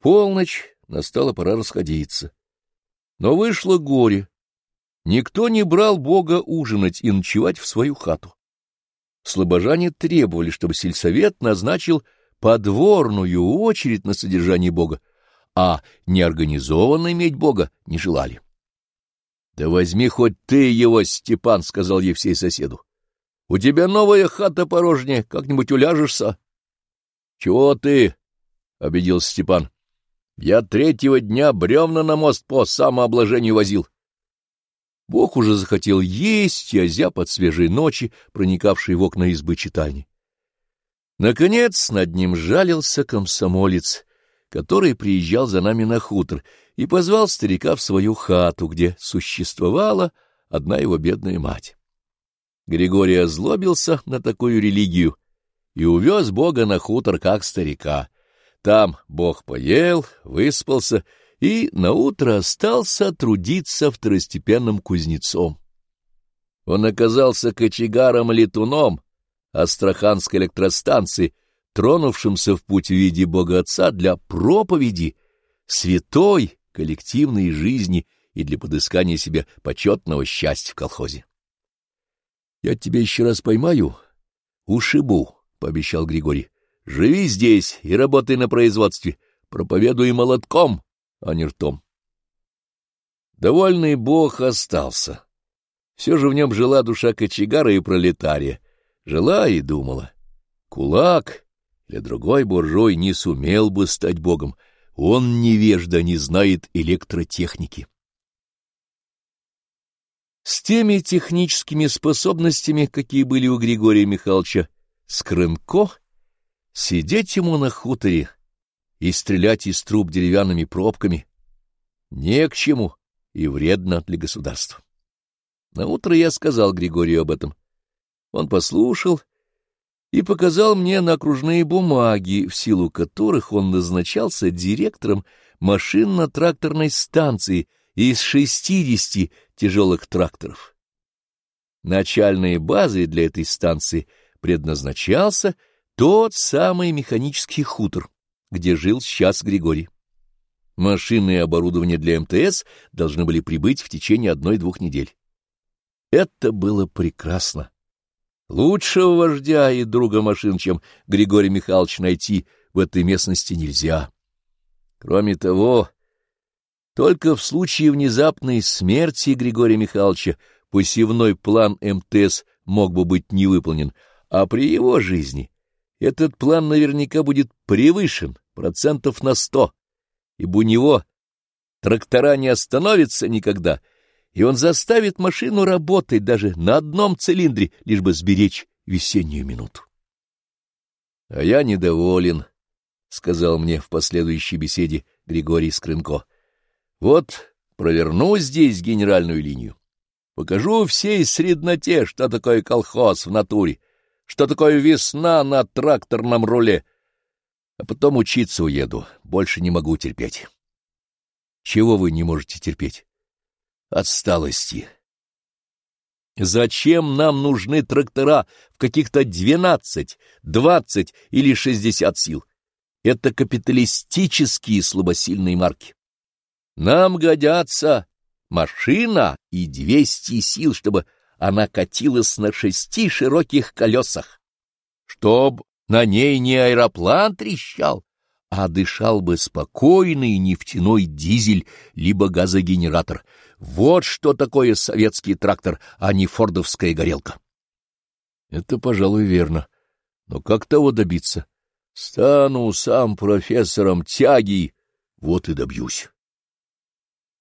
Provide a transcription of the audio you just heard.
Полночь настала пора расходиться. Но вышло горе. Никто не брал Бога ужинать и ночевать в свою хату. Слобожане требовали, чтобы сельсовет назначил подворную очередь на содержание Бога, а неорганизованно иметь Бога не желали. — Да возьми хоть ты его, Степан, — сказал Евсей соседу. — У тебя новая хата порожняя, как-нибудь уляжешься. — Чего ты? — обиделся Степан. — Я третьего дня бревна на мост по самообложению возил. Бог уже захотел есть озяб от свежей ночи, проникавшей в окна избы читальни. Наконец над ним жалился комсомолец, который приезжал за нами на хутор и позвал старика в свою хату, где существовала одна его бедная мать. Григорий озлобился на такую религию и увез Бога на хутор как старика. Там Бог поел, выспался и наутро остался трудиться второстепенным кузнецом. Он оказался кочегаром-летуном Астраханской электростанции, тронувшимся в путь в виде Бога Отца для проповеди святой коллективной жизни и для подыскания себе почетного счастья в колхозе. — Я тебя еще раз поймаю, ушибу, — пообещал Григорий. — Живи здесь и работай на производстве, проповедуй молотком, а не ртом. Довольный бог остался. Все же в нем жила душа кочегара и пролетария. Жила и думала. Кулак или другой буржуй не сумел бы стать богом, он невежда, не знает электротехники. С теми техническими способностями, какие были у Григория Михайловича Скрынко, сидеть ему на хуторе и стрелять из труб деревянными пробками не к чему и вредно для государства. Наутро я сказал Григорию об этом. Он послушал и показал мне на окружные бумаги, в силу которых он назначался директором машинно-тракторной станции из шестидесяти тяжелых тракторов. Начальной базой для этой станции предназначался тот самый механический хутор, где жил сейчас Григорий. Машины и оборудование для МТС должны были прибыть в течение одной-двух недель. Это было прекрасно. Лучшего вождя и друга машин, чем Григорий Михайлович, найти в этой местности нельзя. Кроме того, только в случае внезапной смерти Григория Михайловича посевной план МТС мог бы быть не выполнен, а при его жизни этот план наверняка будет превышен процентов на сто, ибо у него трактора не остановятся никогда — и он заставит машину работать даже на одном цилиндре, лишь бы сберечь весеннюю минуту. — А я недоволен, — сказал мне в последующей беседе Григорий Скрынко. — Вот проверну здесь генеральную линию. Покажу всей средноте, что такое колхоз в натуре, что такое весна на тракторном руле. А потом учиться уеду, больше не могу терпеть. — Чего вы не можете терпеть? отсталости. Зачем нам нужны трактора в каких-то двенадцать, двадцать или шестьдесят сил? Это капиталистические слабосильные марки. Нам годятся машина и двести сил, чтобы она катилась на шести широких колесах, чтоб на ней не аэроплан трещал, а дышал бы спокойный нефтяной дизель либо газогенератор. Вот что такое советский трактор, а не фордовская горелка. Это, пожалуй, верно. Но как того добиться? Стану сам профессором тяги, вот и добьюсь.